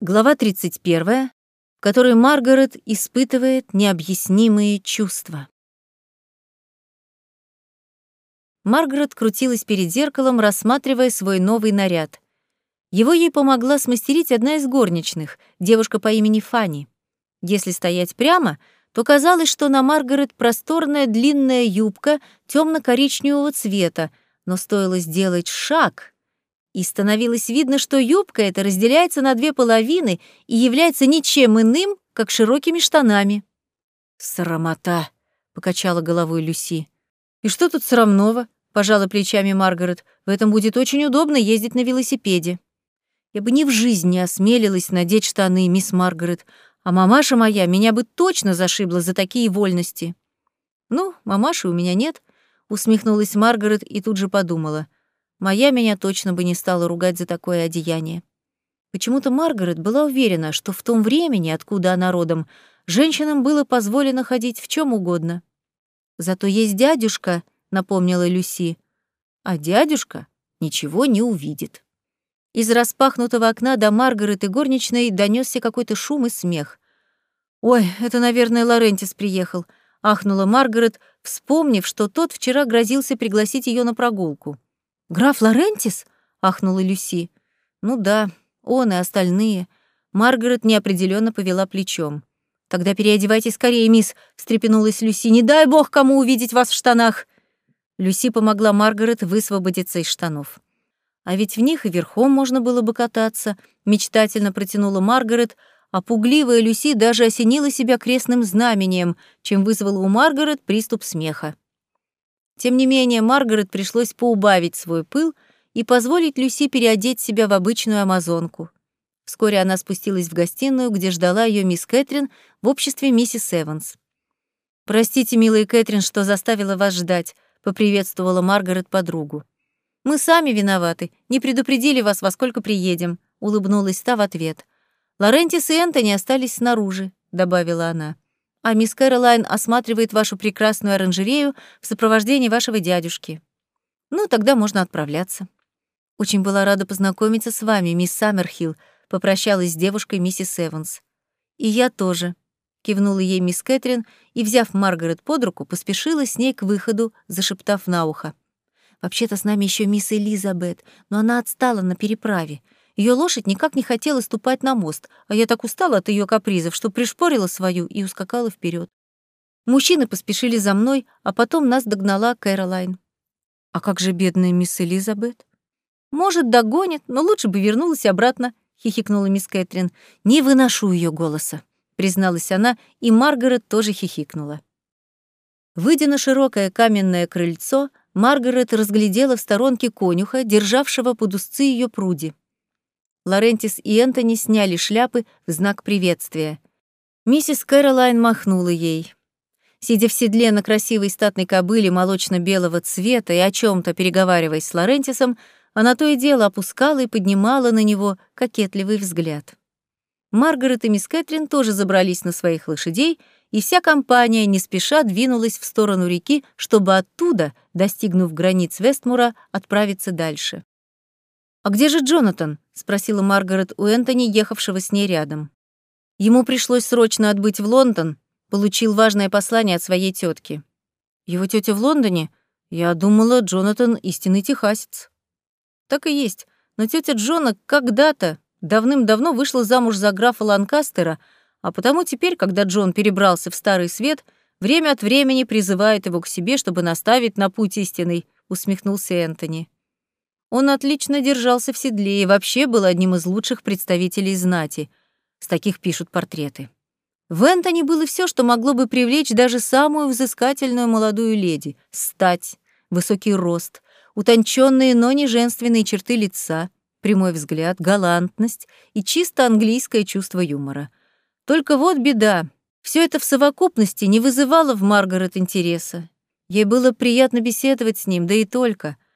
Глава 31, в которой Маргарет испытывает необъяснимые чувства. Маргарет крутилась перед зеркалом, рассматривая свой новый наряд. Его ей помогла смастерить одна из горничных, девушка по имени Фанни. Если стоять прямо, то казалось, что на Маргарет просторная длинная юбка темно коричневого цвета, но стоило сделать шаг, и становилось видно, что юбка эта разделяется на две половины и является ничем иным, как широкими штанами. «Срамота!» — покачала головой Люси. «И что тут срамного?» — пожала плечами Маргарет. «В этом будет очень удобно ездить на велосипеде». «Я бы ни в жизнь не осмелилась надеть штаны, мисс Маргарет, а мамаша моя меня бы точно зашибла за такие вольности». «Ну, мамаши у меня нет», — усмехнулась Маргарет и тут же подумала — Моя меня точно бы не стала ругать за такое одеяние. Почему-то Маргарет была уверена, что в том времени, откуда она родом, женщинам было позволено ходить в чем угодно. «Зато есть дядюшка», — напомнила Люси. «А дядюшка ничего не увидит». Из распахнутого окна до Маргарет и горничной донесся какой-то шум и смех. «Ой, это, наверное, Лорентис приехал», — ахнула Маргарет, вспомнив, что тот вчера грозился пригласить ее на прогулку. «Граф Лорентис?» — ахнула Люси. «Ну да, он и остальные». Маргарет неопределенно повела плечом. «Тогда переодевайтесь скорее, мисс», — встрепенулась Люси. «Не дай бог кому увидеть вас в штанах!» Люси помогла Маргарет высвободиться из штанов. «А ведь в них и верхом можно было бы кататься», — мечтательно протянула Маргарет, а пугливая Люси даже осенила себя крестным знамением, чем вызвала у Маргарет приступ смеха. Тем не менее, Маргарет пришлось поубавить свой пыл и позволить Люси переодеть себя в обычную амазонку. Вскоре она спустилась в гостиную, где ждала ее мисс Кэтрин в обществе миссис Эванс. «Простите, милая Кэтрин, что заставила вас ждать», — поприветствовала Маргарет подругу. «Мы сами виноваты, не предупредили вас, во сколько приедем», — улыбнулась та в ответ. «Лорентис и Энтони остались снаружи», — добавила она а мисс Кэролайн осматривает вашу прекрасную оранжерею в сопровождении вашего дядюшки. Ну, тогда можно отправляться. Очень была рада познакомиться с вами, мисс Саммерхилл, попрощалась с девушкой миссис Эванс. И я тоже, кивнула ей мисс Кэтрин и, взяв Маргарет под руку, поспешила с ней к выходу, зашептав на ухо. «Вообще-то с нами еще мисс Элизабет, но она отстала на переправе. Ее лошадь никак не хотела ступать на мост, а я так устала от ее капризов, что пришпорила свою и ускакала вперед. Мужчины поспешили за мной, а потом нас догнала Кэролайн. А как же бедная мисс Элизабет? Может, догонит, но лучше бы вернулась обратно, хихикнула мисс Кэтрин. Не выношу ее голоса, призналась она, и Маргарет тоже хихикнула. Выйдя на широкое каменное крыльцо, Маргарет разглядела в сторонке конюха, державшего под узцы ее пруди. Лорентис и Энтони сняли шляпы в знак приветствия. Миссис Кэролайн махнула ей. Сидя в седле на красивой статной кобыле молочно-белого цвета и о чем то переговариваясь с Лорентисом, она то и дело опускала и поднимала на него кокетливый взгляд. Маргарет и мисс Кэтрин тоже забрались на своих лошадей, и вся компания не спеша двинулась в сторону реки, чтобы оттуда, достигнув границ Вестмура, отправиться дальше. «А где же Джонатан?» — спросила Маргарет у Энтони, ехавшего с ней рядом. Ему пришлось срочно отбыть в Лондон, получил важное послание от своей тетки. Его тетя в Лондоне? Я думала, Джонатан — истинный техасец. Так и есть, но тетя Джона когда-то, давным-давно вышла замуж за графа Ланкастера, а потому теперь, когда Джон перебрался в Старый Свет, время от времени призывает его к себе, чтобы наставить на путь истинный, усмехнулся Энтони. Он отлично держался в седле и вообще был одним из лучших представителей знати. С таких пишут портреты. В Энтони было все, что могло бы привлечь даже самую взыскательную молодую леди. Стать, высокий рост, утонченные, но не женственные черты лица, прямой взгляд, галантность и чисто английское чувство юмора. Только вот беда. Все это в совокупности не вызывало в Маргарет интереса. Ей было приятно беседовать с ним, да и только —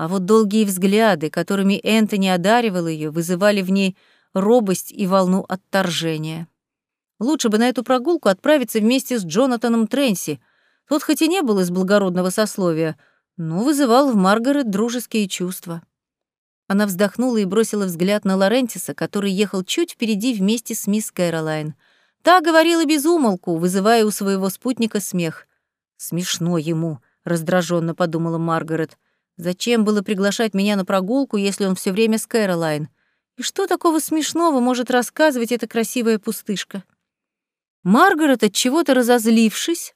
а вот долгие взгляды, которыми Энтони одаривал ее, вызывали в ней робость и волну отторжения. Лучше бы на эту прогулку отправиться вместе с Джонатаном Тренси. Тот хоть и не был из благородного сословия, но вызывал в Маргарет дружеские чувства. Она вздохнула и бросила взгляд на Лорентиса, который ехал чуть впереди вместе с мисс Кэролайн. Та говорила без умолку, вызывая у своего спутника смех. «Смешно ему», — раздраженно подумала Маргарет. «Зачем было приглашать меня на прогулку, если он все время с Кэролайн? И что такого смешного может рассказывать эта красивая пустышка?» Маргарет, от чего-то разозлившись,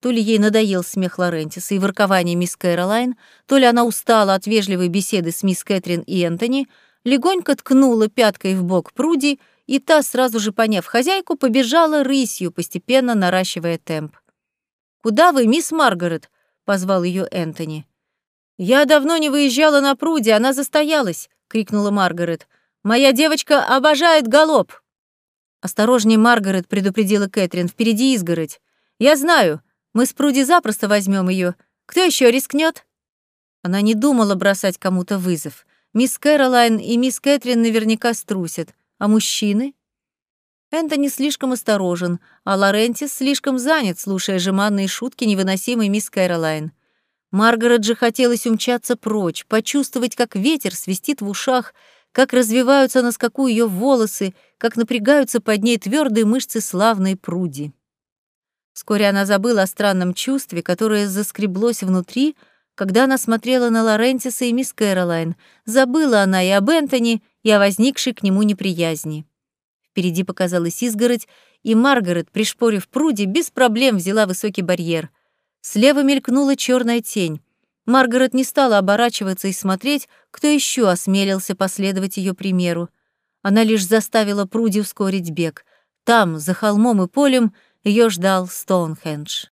то ли ей надоел смех Лорентиса и воркование мисс Кэролайн, то ли она устала от вежливой беседы с мисс Кэтрин и Энтони, легонько ткнула пяткой в бок Пруди, и та, сразу же поняв хозяйку, побежала рысью, постепенно наращивая темп. «Куда вы, мисс Маргарет?» — позвал ее Энтони. «Я давно не выезжала на Пруди, она застоялась!» — крикнула Маргарет. «Моя девочка обожает галоп!» «Осторожней, Маргарет!» — предупредила Кэтрин. «Впереди изгородь!» «Я знаю!» Мы с Пруди запросто возьмем ее. Кто еще рискнет? Она не думала бросать кому-то вызов. Мисс Кэролайн и мисс Кэтрин наверняка струсят. А мужчины? Энтони слишком осторожен, а Лорентис слишком занят, слушая жеманные шутки невыносимой мисс Кэролайн. Маргарет же хотелось умчаться прочь, почувствовать, как ветер свистит в ушах, как развиваются на скаку ее волосы, как напрягаются под ней твердые мышцы славной пруди. Вскоре она забыла о странном чувстве, которое заскреблось внутри, когда она смотрела на Лорентиса и мисс Кэролайн. Забыла она и об Энтони, и о возникшей к нему неприязни. Впереди показалась изгородь, и Маргарет, пришпорив пруди, без проблем взяла высокий барьер. Слева мелькнула черная тень. Маргарет не стала оборачиваться и смотреть, кто еще осмелился последовать ее примеру. Она лишь заставила пруди ускорить бег. Там, за холмом и полем, ее ждал Стоунхендж.